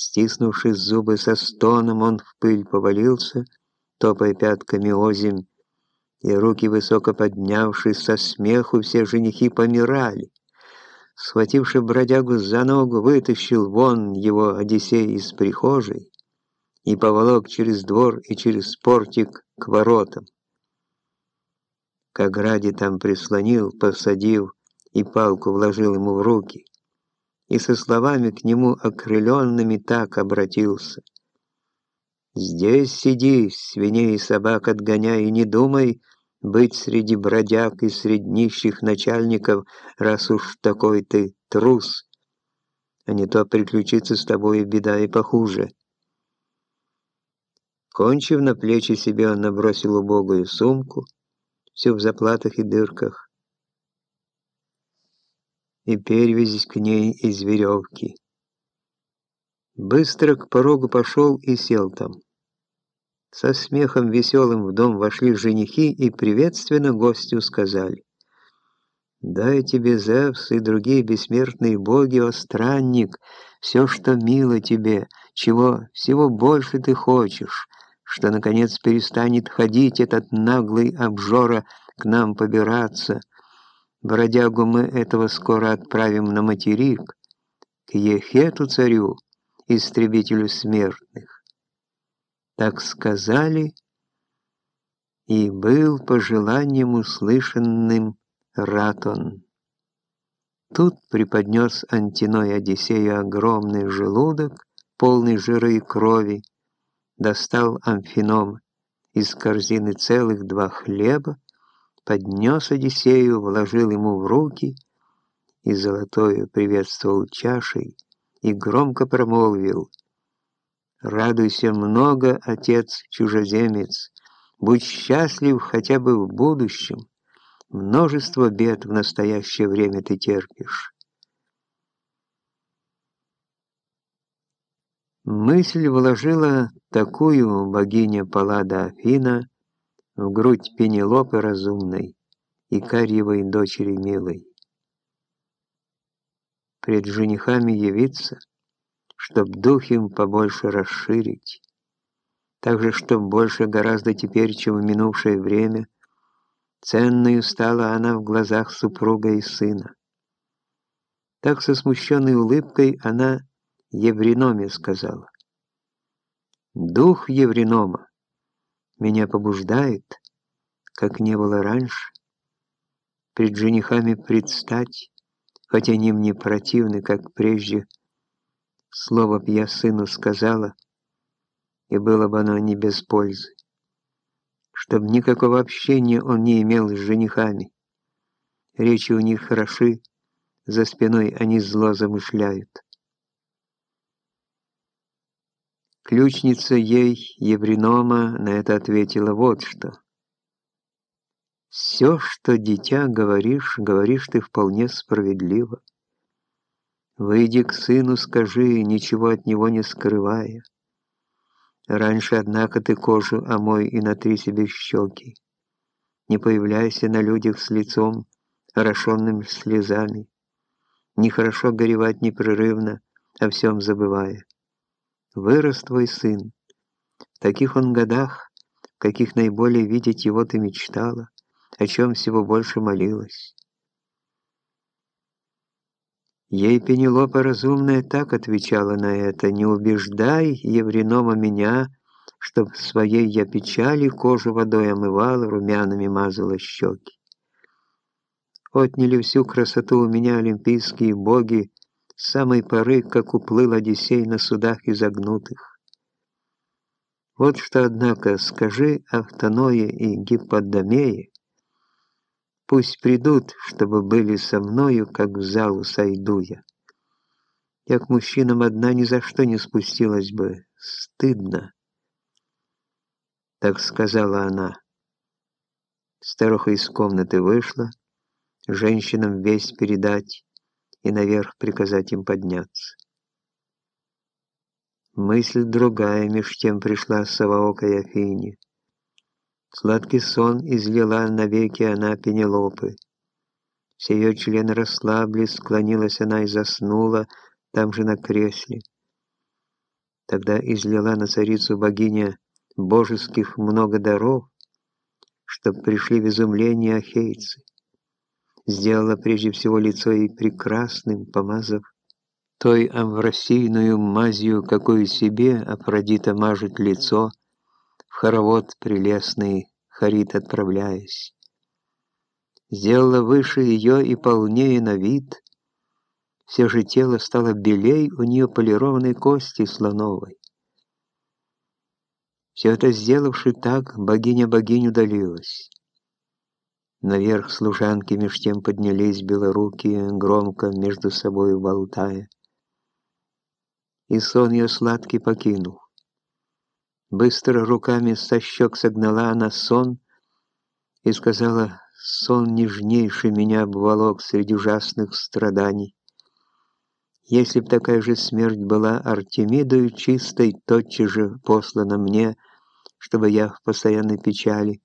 Стиснувши зубы со стоном, он в пыль повалился, топая пятками озимь, и руки высоко поднявшись со смеху, все женихи помирали. Схвативши бродягу за ногу, вытащил вон его Одиссей из прихожей и поволок через двор и через портик к воротам. К ограде там прислонил, посадил и палку вложил ему в руки, и со словами к нему окрыленными так обратился. «Здесь сиди, свиней и собак отгоняй, и не думай, быть среди бродяг и среди нищих начальников, раз уж такой ты трус, а не то приключится с тобой беда и похуже. Кончив на плечи себе, он набросил убогую сумку, всю в заплатах и дырках, и перевязь к ней из веревки. Быстро к порогу пошел и сел там. Со смехом веселым в дом вошли женихи и приветственно гостю сказали. «Дай тебе, Зевс и другие бессмертные боги, о странник, все, что мило тебе, чего всего больше ты хочешь, что, наконец, перестанет ходить этот наглый обжора к нам побираться. Бродягу мы этого скоро отправим на материк, к Ехету царю, истребителю смертных. Так сказали, и был по желаниям услышанным Ратон. Тут преподнес Антиной Одиссею огромный желудок, полный жира и крови, достал Амфином из корзины целых два хлеба, поднес Одиссею, вложил ему в руки и золотою приветствовал чашей и громко промолвил — Радуйся много, отец-чужеземец, будь счастлив хотя бы в будущем. Множество бед в настоящее время ты терпишь. Мысль вложила такую богиня Паллада Афина в грудь Пенелопы разумной и Карьевой дочери милой. Пред женихами явиться — чтоб дух им побольше расширить. Также, чтоб больше гораздо теперь, чем в минувшее время, ценную стала она в глазах супруга и сына. Так со смущенной улыбкой она Евреноме сказала. «Дух Евренома меня побуждает, как не было раньше, пред женихами предстать, хотя они мне противны, как прежде, Слово б я сыну сказала, и было бы оно не без пользы. Чтоб никакого общения он не имел с женихами. Речи у них хороши, за спиной они зло замышляют. Ключница ей, Евренома, на это ответила вот что. «Все, что, дитя, говоришь, говоришь ты вполне справедливо. Выйди к сыну, скажи, ничего от него не скрывая. Раньше, однако, ты кожу омой и натри себе щеки. Не появляйся на людях с лицом, орошенным слезами. Нехорошо горевать непрерывно, о всем забывая. Вырос твой сын. В таких он годах, в каких наиболее видеть его ты мечтала, о чем всего больше молилась. Ей Пенелопа разумная так отвечала на это, «Не убеждай, Евренома, меня, чтоб своей я печали кожу водой омывала, румянами мазала щеки. Отняли всю красоту у меня олимпийские боги самой поры, как уплыл Одиссей на судах изогнутых. Вот что, однако, скажи Автоное и Гипподамее, Пусть придут, чтобы были со мною, как в залу сойду я. Я к мужчинам одна ни за что не спустилась бы. Стыдно. Так сказала она. Старуха из комнаты вышла, женщинам весь передать и наверх приказать им подняться. Мысль другая меж тем пришла совоокой Афине. Сладкий сон излила навеки она Пенелопы. Все ее члены расслабились, склонилась она и заснула там же на кресле. Тогда излила на царицу богиня божеских много даров, чтоб пришли в изумление ахейцы. Сделала прежде всего лицо ей прекрасным, помазав той амвросийную мазью, какую себе Афродита мажет лицо, в хоровод прелестный Харит отправляясь. Сделала выше ее и полнее на вид, все же тело стало белей у нее полированной кости слоновой. Все это сделавши так, богиня богиню удалилась. Наверх служанки меж тем поднялись белорукие, громко между собой болтая. И сон ее сладкий покинул. Быстро руками со щек согнала она сон и сказала, сон нежнейший меня обволок среди ужасных страданий. Если б такая же смерть была Артемидою чистой, тотчас же послана мне, чтобы я в постоянной печали